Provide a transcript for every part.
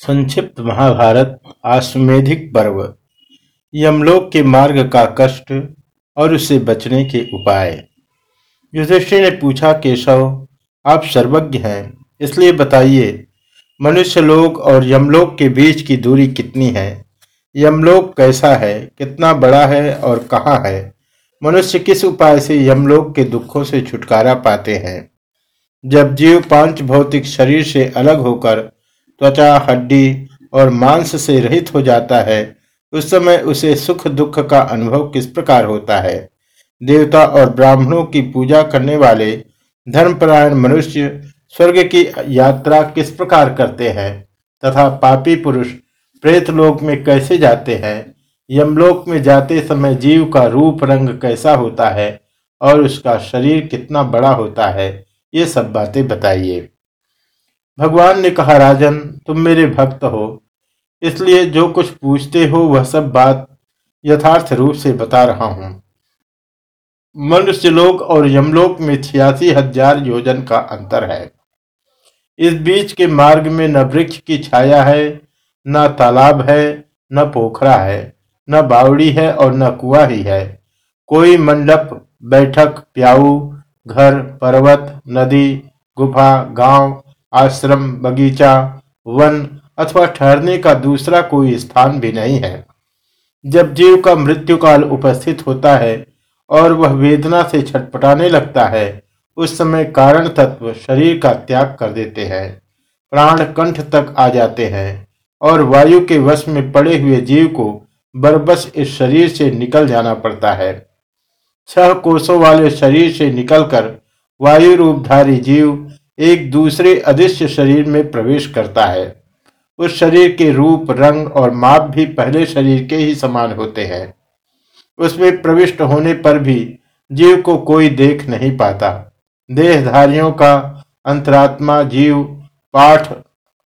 संक्षिप्त महाभारत, आश्वेधिक पर्व। यमलोक के मार्ग का कष्ट और उससे बचने के उपाय। युधिष्ठिर ने पूछा, केशव, आप सर्वज्ञ हैं, इसलिए बताइए, मनुष्य लोक और यमलोक के बीच की दूरी कितनी है? यमलोक कैसा है, कितना बड़ा है और कहाँ है? मनुष्य किस उपाय से यमलोक के दुखों से छुटकारा पाते हैं? जब जीव पाँच भौतिक शरीर से अलग होकर त्वचा हड्डी और मांस से रहित हो जाता है, उस समय उसे सुख दुख का अनुभव किस प्रकार होता है? देवता और ब्राह्मणों की पूजा करने वाले धर्मपरायण मनुष्य स्वर्ग की यात्रा किस प्रकार करते हैं? तथा पापी पुरुष प्रेत लोक में कैसे जाते हैं? यमलोक में जाते समय जीव का रूप रंग कैसा होता है और उसका शरीर कितना बड़ा होता है? ये सब बातें बताइए। भगवान ने कहा, राजन, तुम मेरे भक्त हो। इसलिए जो कुछ पूछते हो, वह सब बात यथार्थ रूप से बता रहा हूँ। मनुष्यलोक और यमलोक में छियासी हज़ार योजन का अंतर है। इस बीच के मार्ग में न वृक्ष की छाया है, न तालाब है, न पोखरा है, न बावड़ी है और न कुआ ही है। कोई मंडप, बैठक, प्याऊ, घर, पर्वत, नदी, गुफा, गाँव आश्रम, बगीचा, वन अथवा ठहरने का दूसरा कोई स्थान भी नहीं है। जब जीव का मृत्यु काल उपस्थित होता है और वह वेदना से छटपटाने लगता है, उस समय कारण तत्व शरीर का त्याग कर देते हैं। प्राण कंठ तक आ जाते हैं और वायु के वश में पड़े हुए जीव को बरबस इस शरीर से निकल जाना पड़ता है। छह कोषों वाले शरीर से निकलकर वायु रूपधारी जीव एक दूसरे अदृश्य शरीर में प्रवेश करता है। उस शरीर के रूप, रंग और माप भी पहले शरीर के ही समान होते हैं। उसमें प्रविष्ट होने पर भी जीव को कोई देख नहीं पाता। देहधारियों का अंतरात्मा, जीव, पाठ,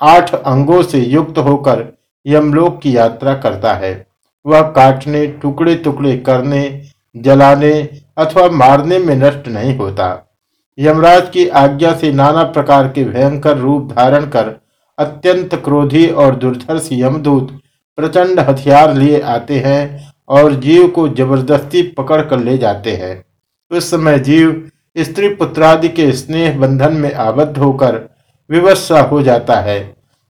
आठ अंगों से युक्त होकर यमलोक की यात्रा करता है। वह काटने टुकड़े टुकड़े करने, जलाने अथवा मारने में नष्ट नहीं होता। यमराज की आज्ञा से नाना प्रकार के भयंकर रूप धारण कर अत्यंत क्रोधी और दुर्धर्ष यमदूत प्रचंड हथियार लिए आते हैं और जीव को ज़बरदस्ती पकड़ कर ले जाते हैं। उस समय जीव स्त्री पुत्रादि के स्नेह बंधन में आबद्ध होकर विवत्सा हो जाता है।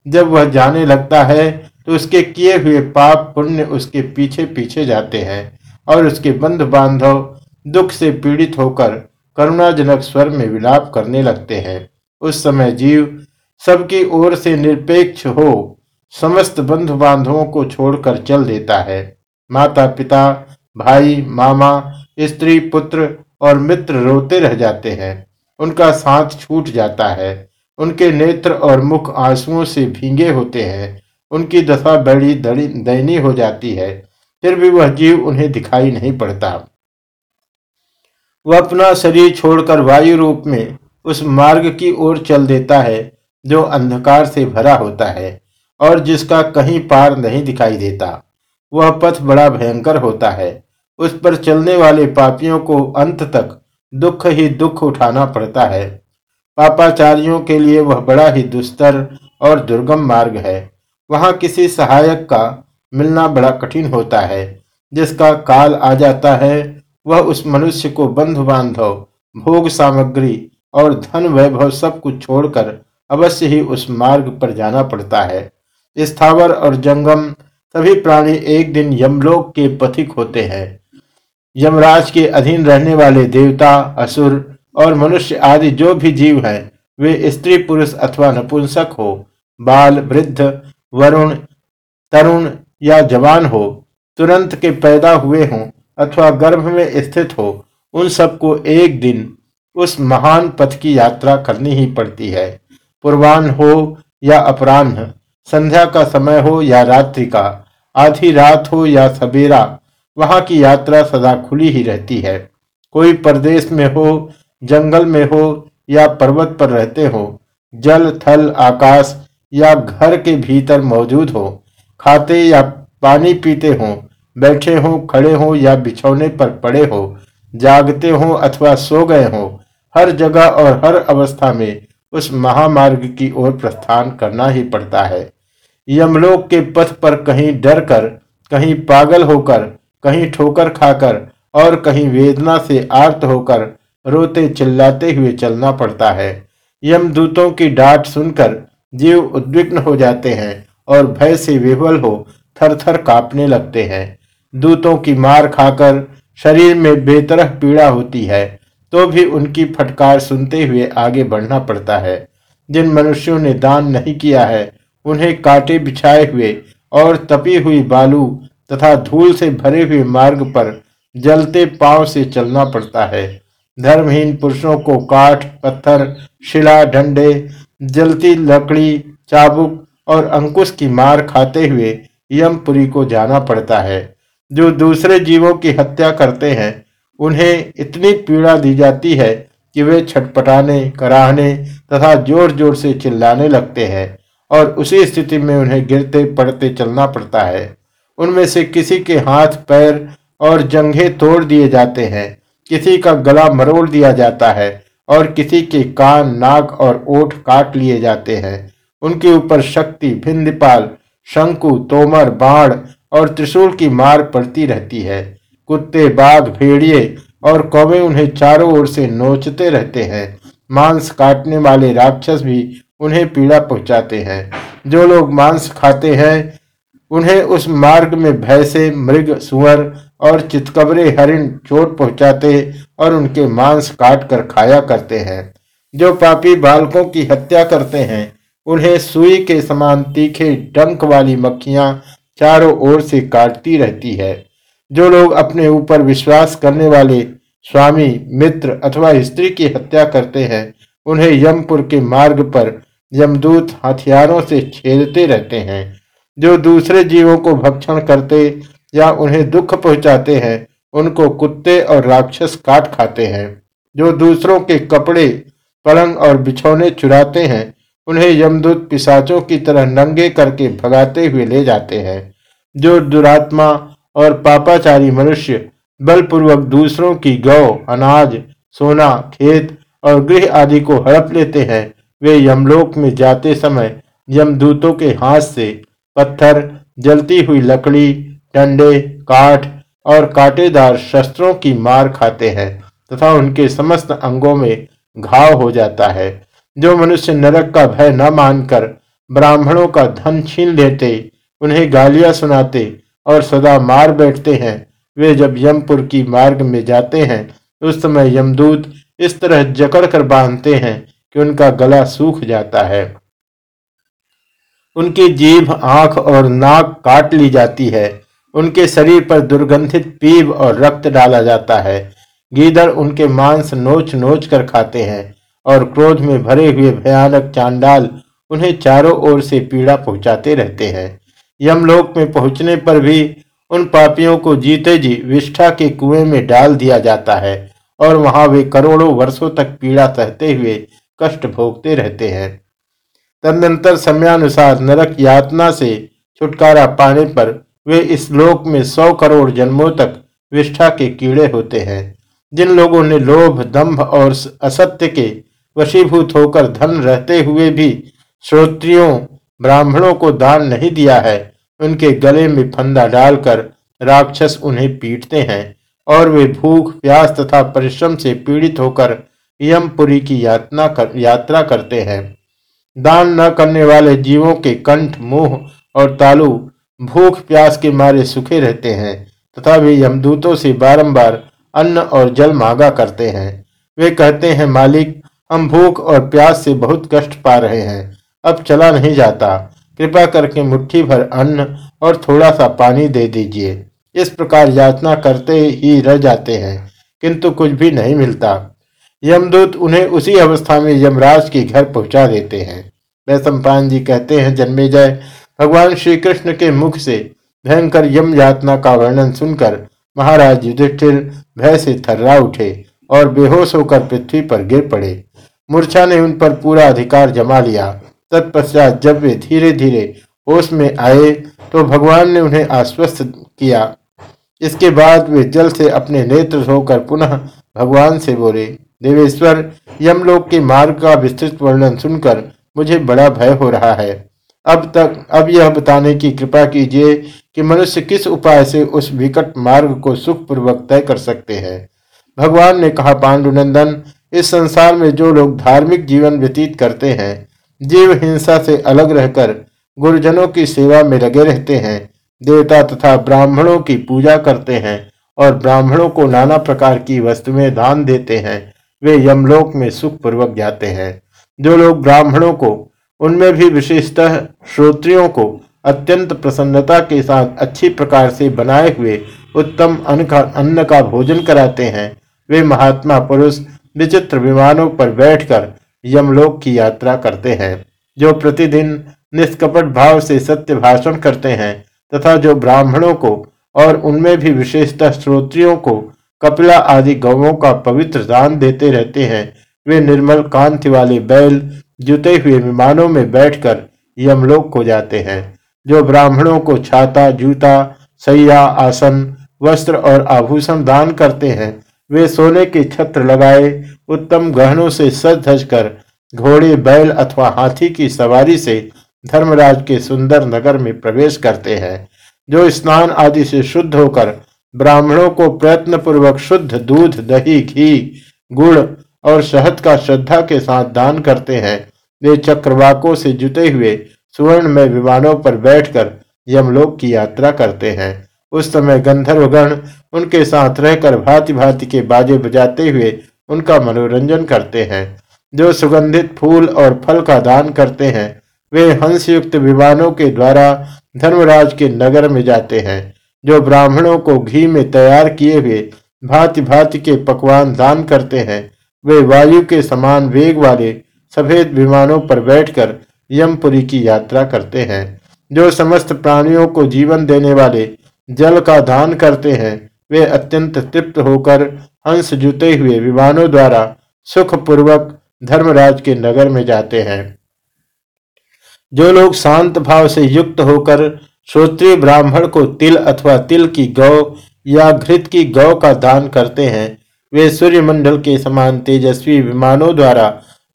जब वह जाने लगता है तो उसके किए हुए पाप पुण्य उसके पीछे पीछे जाते हैं और उसके बंधु बांधव दुख से पीड़ित होकर करुणाजनक स्वर में विलाप करने लगते हैं। उस समय जीव सबकी ओर से निरपेक्ष हो समस्त बंधु बांधवों को छोड़कर चल देता है। माता, पिता, भाई, मामा, स्त्री, पुत्र और मित्र रोते रह जाते हैं। उनका साथ छूट जाता है। उनके नेत्र और मुख आंसुओं से भींगे होते हैं। उनकी दशा बड़ी दयनीय हो जाती है। फिर भी वह जीव उन्हें दिखाई नहीं पड़ता। वह अपना शरीर छोड़कर वायु रूप में उस मार्ग की ओर चल देता है, जो अंधकार से भरा होता है और जिसका कहीं पार नहीं दिखाई देता। वह पथ बड़ा भयंकर होता है। उस पर चलने वाले पापियों को अंत तक दुख ही दुख उठाना पड़ता है। पापाचारियों के लिए वह बड़ा ही दुस्तर और दुर्गम मार्ग है। वहाँ किसी सहायक का मिलना बड़ा कठिन होता है, जिसका काल आ जाता है वह उस मनुष्य को बंधु बांधव भोग सामग्री और धन वैभव सब कुछ छोड़कर अवश्य ही उस मार्ग पर जाना पड़ता है। स्थावर और जंगम सभी प्राणी एक दिन यमलोक के पथिक होते हैं। यमराज के अधीन रहने वाले देवता, असुर और मनुष्य आदि जो भी जीव हैं, वे स्त्री, पुरुष अथवा नपुंसक हो, बाल, वृद्ध, वरुण, तरुण या जवान हो, तुरंत के पैदा हुए हों अथवा गर्भ में स्थित हो, उन सबको एक दिन उस महान पथ की यात्रा करनी ही पड़ती है। पूर्वान्ह हो या अपराह्न, संध्या का समय हो या रात्रि का, आधी रात हो या सवेरा, वहाँ की यात्रा सदा खुली ही रहती है। कोई प्रदेश में हो, जंगल में हो या पर्वत पर रहते हो, जल, थल, आकाश या घर के भीतर मौजूद हो, खाते या पानी पीते हो बैठे हो, खड़े हो या बिछौने पर पड़े हो, जागते हो अथवा सो गए हो, हर जगह और हर अवस्था में उस महामार्ग की ओर प्रस्थान करना ही पड़ता है। यमलोक के पथ पर कहीं डर कर कहीं पागल होकर, कहीं ठोकर खाकर और कहीं वेदना से आर्त होकर रोते चिल्लाते हुए चलना पड़ता है। यमदूतों की डांट सुनकर जीव उद्विग्न हो जाते हैं और भय से विह्वल हो थर थर कांपने लगते हैं। दूतों की मार खाकर शरीर में बेतरह पीड़ा होती है तो भी उनकी फटकार सुनते हुए आगे बढ़ना पड़ता है। जिन मनुष्यों ने दान नहीं किया है, उन्हें काटे बिछाए हुए और तपी हुई बालू तथा धूल से भरे हुए मार्ग पर जलते पाँव से चलना पड़ता है। धर्महीन पुरुषों को काठ, पत्थर, शिला, डंडे, जलती लकड़ी, चाबुक और अंकुश की मार खाते हुए यमपुरी को जाना पड़ता है। जो दूसरे जीवों की हत्या करते हैं, उन्हें इतनी पीड़ा दी जाती है कि वे छटपटाने, कराहने तथा ज़ोर ज़ोर से चिल्लाने लगते हैं और उसी स्थिति में उन्हें गिरते पड़ते चलना पड़ता है। उनमें से किसी के हाथ, पैर और जंघे तोड़ दिए जाते हैं, किसी का गला मरोड़ दिया जाता है और किसी के कान, नाक और ओठ काट लिए जाते हैं। उनके ऊपर शक्ति भिंदपाल शंकु, तोमर, बाण और त्रिशूल की मार पड़ती रहती है। कुत्ते, बाघ, भेड़िए और कौवे उन्हें चारों ओर से नोचते रहते हैं। मांस काटने वाले राक्षस भी उन्हें पीड़ा पहुंचाते हैं। जो लोग मांस खाते हैं, उन्हें उस मार्ग में भय से मृग, सुअर और चितकबरे, हरिण, चोट पहुंचाते और उनके मांस काट कर खाया करते हैं। जो पापी बालकों की हत्या करते हैं, उन्हें सुई के समान तीखे डंक वाली मक्खियाँ चारों ओर से काटती रहती है। जो लोग अपने ऊपर विश्वास करने वाले स्वामी, मित्र अथवा स्त्री की हत्या करते हैं, उन्हें यमपुर के मार्ग पर यमदूत हथियारों से छेदते रहते हैं। जो दूसरे जीवों को भक्षण करते या उन्हें दुख पहुंचाते हैं, उनको कुत्ते और राक्षस काट खाते हैं। जो दूसरों के कपड़े, पलंग और बिछौने चुराते हैं उन्हें यमदूत पिसाचों की तरह नंगे करके भगाते हुए ले जाते हैं। जो दुरात्मा और पापाचारी मनुष्य बलपूर्वक दूसरों की गौ, अनाज, सोना, खेत और गृह आदि को हड़प लेते हैं, वे यमलोक में जाते समय यमदूतों के हाथ से पत्थर, जलती हुई लकड़ी, डंडे, काठ और कांटेदार शस्त्रों की मार खाते हैं तथा उनके समस्त अंगों में घाव हो जाता है। जो मनुष्य नरक का भय न मानकर ब्राह्मणों का धन छीन लेते, उन्हें गालियाँ सुनाते और सदा मार बैठते हैं। वे जब यमपुर की मार्ग में जाते हैं, उस समय यमदूत इस तरह जकड़ कर बांधते हैं कि उनका गला सूख जाता है। उनकी जीभ, आँख और नाक काट ली जाती है। उनके शरीर पर दुर्गंधित पीव और रक्त डाला जाता है। गीदड़ उनके मांस नोच नोच कर खाते हैं। और क्रोध में भरे हुए भयानक चांडाल उन्हें चारों ओर से पीड़ा पहुंचाते रहते हैं। यमलोक में पहुँचने पर भी उन पापियों को जीते जी विष्ठा के कुएँ में डाल दिया जाता है और वहाँ वे करोड़ों वर्षों तक पीड़ा सहते हुए कष्ट भोगते रहते हैं। तदनंतर समयानुसार नरक यातना से छुटकारा पाने पर वे इस लोक में सौ करोड़ जन्मों तक विष्ठा के कीड़े होते हैं। जिन लोगों ने लोभ दंभ और असत्य के वशीभूत होकर धन रहते हुए भी श्रोत्रियों ब्राह्मणों को दान नहीं दिया है। उनके गले में फंदा डालकर राक्षस उन्हें पीटते हैं और वे भूख प्यास तथा परिश्रम से पीड़ित होकर यमपुरी की यात्रा कर, यात्रा करते हैं। दान न करने वाले जीवों के कंठ मुँह और तालु भूख प्यास के मारे सूखे रहते हैं तथा वे यमदूतों से बारंबार अन्न और जल मांगा करते हैं। वे कहते हैं मालिक हम भूख और प्यास से बहुत कष्ट पा रहे हैं। अब चला नहीं जाता। कृपा करके मुट्ठी भर अन्न और थोड़ा सा पानी दे दीजिए। इस प्रकार याचना करते ही रह जाते हैं, किंतु कुछ भी नहीं मिलता। यमदूत उन्हें उसी अवस्था में यमराज के घर पहुँचा देते हैं। वैश्पान जी कहते हैं, जन्मे जय। भगवान श्री कृष्ण के मुख से भयंकर यम यातना का वर्णन सुनकर महाराज युधिष्ठिर भय से थर्रा उठे और बेहोश होकर पृथ्वी पर गिर पड़े। मूर्छा ने उन पर पूरा अधिकार जमा लिया। तत्पश्चात जब वे धीरे धीरे होश में आए तो भगवान ने उन्हें आश्वस्त किया। इसके बाद वे जल से अपने नेत्र धोकर पुनः भगवान से बोले, देवेश्वर, यमलोक के मार्ग का विस्तृत वर्णन सुनकर मुझे बड़ा भय हो रहा है। अब तक, अब यह बताने की कृपा कीजिए कि मनुष्य किस उपाय से उस विकट मार्ग को सुखपूर्वक तय कर सकते हैं? भगवान ने कहा, पांडुनंदन इस संसार में जो लोग धार्मिक जीवन व्यतीत करते हैं, जीव हिंसा से अलग रहकर गुरुजनों की सेवा में लगे रहते हैं। देवता तथा ब्राह्मणों की पूजा करते हैं और ब्राह्मणों को नाना प्रकार की वस्तुएँ दान देते हैं। वे यमलोक में सुखपूर्वक जाते हैं। जो लोग ब्राह्मणों को, उनमें भी विशेषतः श्रोत्रियों को अत्यंत प्रसन्नता के साथ अच्छी प्रकार से बनाए हुए उत्तम अन्न का अन्न का भोजन कराते हैं, वे महात्मा पुरुष विचित्र विमानों पर बैठकर यमलोक की यात्रा करते हैं, जो प्रतिदिन निष्कपट भाव से सत्य भाषण करते हैं तथा जो ब्राह्मणों को और उनमें भी विशेषतः श्रोत्रियों को कपिला आदि गौों का पवित्र दान देते रहते हैं, वे निर्मल कांति वाले बैल जुते हुए विमानों में बैठकर यमलोक को जाते हैं, जो ब्राह्मणों को छाता, जूता, सैया, आसन, वस्त्र और आभूषण दान करते हैं वे सोने के छत्र लगाए, उत्तम गहनों से सज धज कर, घोड़े, बैल अथवा हाथी की सवारी से धर्मराज के सुंदर नगर में प्रवेश करते हैं, जो स्नान आदि से शुद्ध होकर ब्राह्मणों को प्रयत्न पूर्वक शुद्ध दूध, दही, घी, गुड़ और शहद का श्रद्धा के साथ दान करते हैं। वे चक्रवाकों से जुटे हुए सुवर्ण में विमानों पर बैठकर यमलोक की यात्रा करते हैं। उस समय गंधर्वगण उनके साथ रहकर भांति भांति के बाजे बजाते हुए उनका मनोरंजन करते हैं। जो सुगंधित फूल और फल का दान करते हैं, वे हंसयुक्त विमानों के द्वारा धर्मराज के नगर में जाते हैं, जो ब्राह्मणों को घी में तैयार किए हुए भांति भांति के पकवान दान करते हैं। वे वायु के समान वेग वाले सफ़ेद विमानों पर बैठकर यमपुरी की यात्रा करते हैं, जो समस्त प्राणियों को जीवन देने वाले जल का दान करते हैं। वे अत्यंत तृप्त होकर हंस जुते हुए विमानों द्वारा सुखपूर्वक धर्मराज के नगर में जाते हैं। जो लोग शांत भाव से युक्त होकर श्रोत्रीय ब्राह्मण को तिल अथवा तिल की गौ या घृत की गौ का दान करते हैं, वे सूर्यमंडल के समान तेजस्वी विमानों द्वारा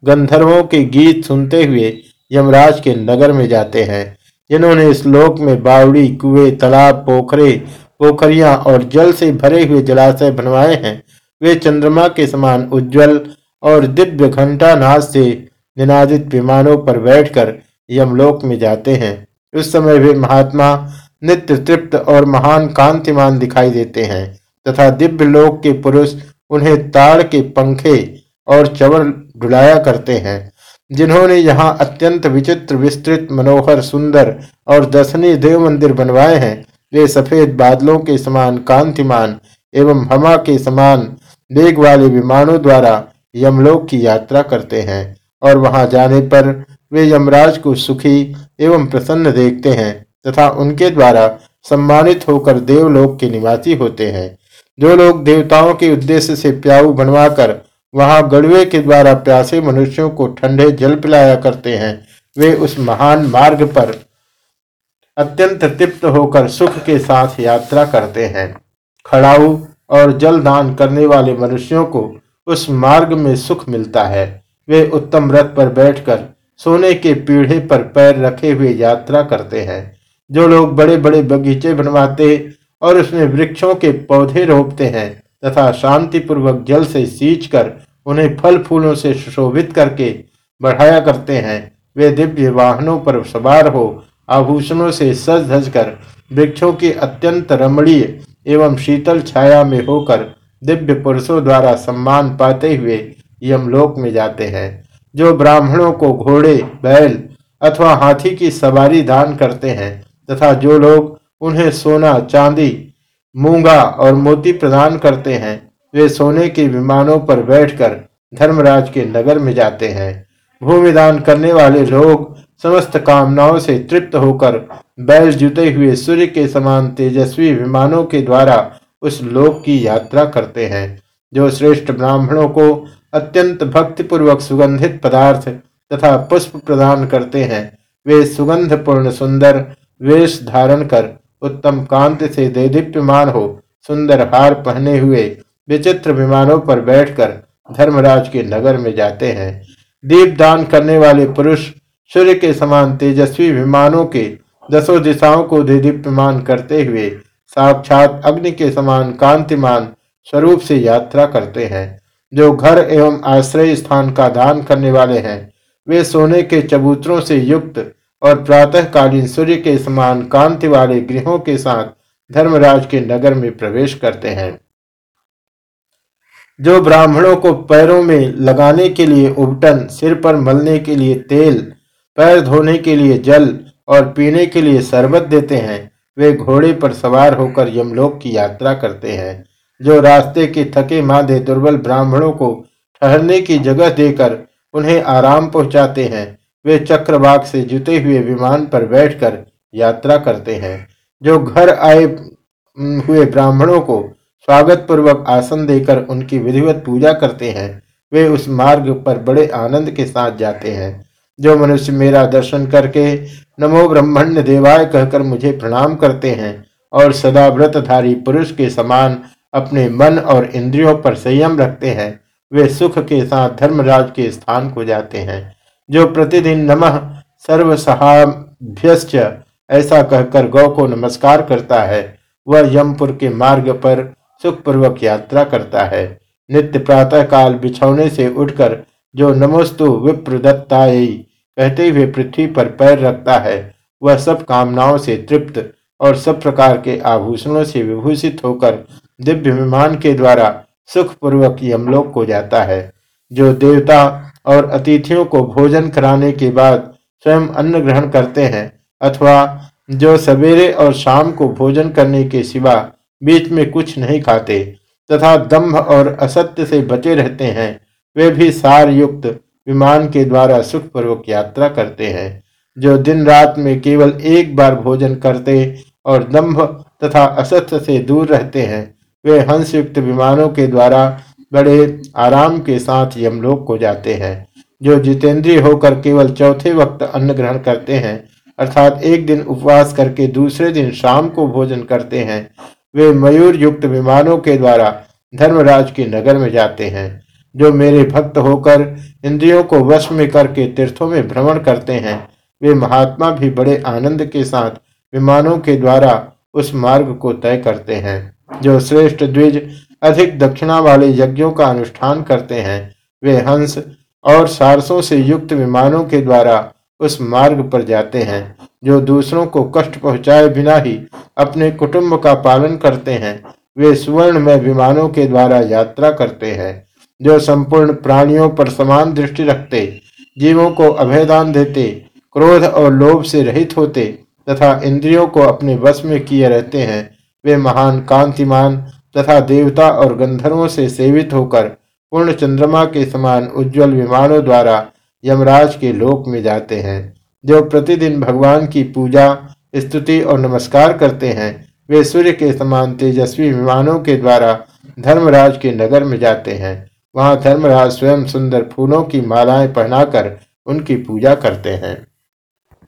गंधर्वों के गीत सुनते हुए यमराज के नगर में जाते हैं। जिन्होंने इस लोक में बावड़ी, कुएँ, तालाब, पोखरे, पोखरियाँ और जल से भरे हुए जलाशय बनवाए हैं। वे चंद्रमा के समान उज्जवल और दिव्य घंटा नाद से निनादित विमानों पर बैठकर यमलोक में जाते हैं। उस समय वे महात्मा नित्य तृप्त और महान कांतिमान दिखाई देते हैं तथा दिव्य लोक के पुरुष उन्हें ताड़ के पंखे और चवर डुलाया करते हैं। जिन्होंने यहाँ अत्यंत विचित्र, विस्तृत, मनोहर, सुंदर और दर्शनीय देव मंदिर बनवाए हैं, वे सफ़ेद बादलों के समान कांतिमान एवं हमा के समान वेग वाले विमानों द्वारा यमलोक की यात्रा करते हैं और वहाँ जाने पर वे यमराज को सुखी एवं प्रसन्न देखते हैं तथा उनके द्वारा सम्मानित होकर देवलोक के निवासी होते हैं। जो लोग देवताओं के उद्देश्य से प्याऊ बनवाकर वहाँ गड़वे के द्वारा प्यासे मनुष्यों को ठंडे जल पिलाया करते हैं। वे उस महान मार्ग पर अत्यंत तृप्त होकर सुख के साथ यात्रा करते हैं। खड़ाऊ और जल दान करने वाले मनुष्यों को उस मार्ग में सुख मिलता है। वे उत्तम रथ पर बैठकर सोने के पीढ़े पर पैर रखे हुए यात्रा करते हैं। जो लोग बड़े बड़े बगीचे बनवाते और उसमें वृक्षों के पौधे रोपते हैं तथा शांतिपूर्वक जल से सींच कर उन्हें फल फूलों से सुशोभित करके बढ़ाया करते हैं। वे दिव्य वाहनों पर सवार हो, आभूषणों से सज धज कर वृक्षों की अत्यंत रमणीय एवं शीतल छाया में होकर दिव्य पुरुषों द्वारा सम्मान पाते हुए यमलोक में जाते हैं, जो ब्राह्मणों को घोड़े, बैल अथवा हाथी की सवारी दान करते हैं तथा जो लोग उन्हें सोना, चांदी मूँगा और मोती प्रदान करते हैं। वे सोने के विमानों पर बैठकर धर्मराज के नगर में जाते हैं। भूमि दान करने वाले लोग समस्त कामनाओं से तृप्त होकर बैल जुते हुए सूर्य के समान तेजस्वी विमानों के द्वारा उस लोक की यात्रा करते हैं, जो श्रेष्ठ ब्राह्मणों को अत्यंत भक्तिपूर्वक सुगंधित पदार्थ तथा पुष्प प्रदान करते हैं। वे सुगंध पूर्ण सुंदर वेश धारण कर उत्तम कांत से देदीप्यमान हो, सुंदर हार पहने हुए, विचित्र विमानों पर बैठकर धर्मराज के नगर में जाते हैं। दीप दान करने वाले पुरुष सूर्य के समान तेजस्वी विमानों के दसों दिशाओं को दीप्यमान करते हुए साक्षात अग्नि के समान कांतिमान स्वरूप से यात्रा करते हैं। जो घर एवं आश्रय स्थान का दान करने वाले हैं, वे सोने के चबूतरों से युक्त और प्रातःकालीन सूर्य के समान कांति वाले गृहों के साथ धर्मराज के नगर में प्रवेश करते हैं। जो ब्राह्मणों को पैरों में लगाने के लिए उबटन, सिर पर मलने के लिए तेल, पैर धोने के लिए जल और पीने के लिए शरबत देते हैं, वे घोड़े पर सवार होकर यमलोक की यात्रा करते हैं, जो रास्ते के थके मादे दुर्बल ब्राह्मणों को ठहरने की जगह देकर उन्हें आराम पहुंचाते हैं। वे चक्रवाक से जुते हुए विमान पर बैठकर यात्रा करते हैं, जो घर आए हुए ब्राह्मणों को स्वागत पूर्वक आसन देकर उनकी विधिवत पूजा करते हैं। वे उस मार्ग पर बड़े आनंद के साथ जाते हैं, जो मनुष्य मेरा दर्शन करके नमो ब्रह्मण्य देवाय कहकर मुझे प्रणाम करते हैं और सदा व्रतधारी पुरुष के समान अपने मन और इंद्रियों पर संयम रखते हैं। वे सुख के साथ धर्मराज के स्थान को जाते हैं। जो प्रतिदिन नमः सर्वसहाभ्यश्च ऐसा कहकर गौ को नमस्कार करता है, वह यमपुर के मार्ग पर सुखपूर्वक यात्रा करता है। नित्य प्रातः काल बिछौने से उठकर जो नमोस्तु विप्रदत्ताई कहते हुए पृथ्वी पर पैर रखता है, वह सब कामनाओं से तृप्त और सब प्रकार के आभूषणों से विभूषित होकर दिव्य विमान के द्वारा सुखपूर्वक यमलोक को जाता है। जो देवता और अतिथियों को भोजन कराने के बाद स्वयं अन्न ग्रहण करते हैं, अथवा जो सवेरे और शाम को भोजन करने के सिवा बीच में कुछ नहीं खाते, तथा दम्भ और असत्य से बचे रहते हैं, वे भी सार युक्त विमान के द्वारा सुखपूर्वक यात्रा करते हैं, जो दिन रात में केवल एक बार भोजन करते और दम्भ तथा असत्य से दूर रहते हैं, वे हंसयुक्त विमानों के द्वारा बड़े आराम के साथ यमलोक को जाते हैं, जो जितेंद्रीय होकर केवल चौथे वक्त अन्न ग्रहण करते हैं, अर्थात एक दिन उपवास करके दूसरे दिन शाम को भोजन करते हैं, वे मयूर युक्त विमानों के द्वारा धर्मराज के नगर में जाते हैं, जो मेरे भक्त होकर इंद्रियों को वश में करके तीर्थों में भ्रमण करते हैं। वे महात्मा भी बड़े आनंद के साथ विमानों के द्वारा उस मार्ग को तय करते हैं, जो श्रेष्ठ द्विज अधिक दक्षिणा वाले यज्ञों का अनुष्ठान करते हैं। वे हंस और सारसों से युक्त विमानों के द्वारा उस मार्ग पर जाते हैं, जो दूसरों को कष्ट पहुँचाए बिना ही अपने कुटुंब का पालन करते हैं। वे सुवर्ण में विमानों के द्वारा यात्रा करते हैं, जो संपूर्ण प्राणियों पर समान दृष्टि रखते, जीवों को अभयदान देते, क्रोध और लोभ से रहित होते, तथा इंद्रियों को अपने वश में किए रहते हैं। वे महान कांतिमान तथा देवता और गंधर्वों से सेवित होकर पूर्ण चंद्रमा के समान उज्जवल विमानों द्वारा यमराज के लोक में जाते हैं। जो प्रतिदिन भगवान की पूजा, स्तुति और नमस्कार करते हैं, वे सूर्य के समान तेजस्वी विमानों के द्वारा धर्मराज के नगर में जाते हैं। वहाँ धर्मराज स्वयं सुंदर फूलों की मालाएँ पहनाकर उनकी पूजा करते हैं।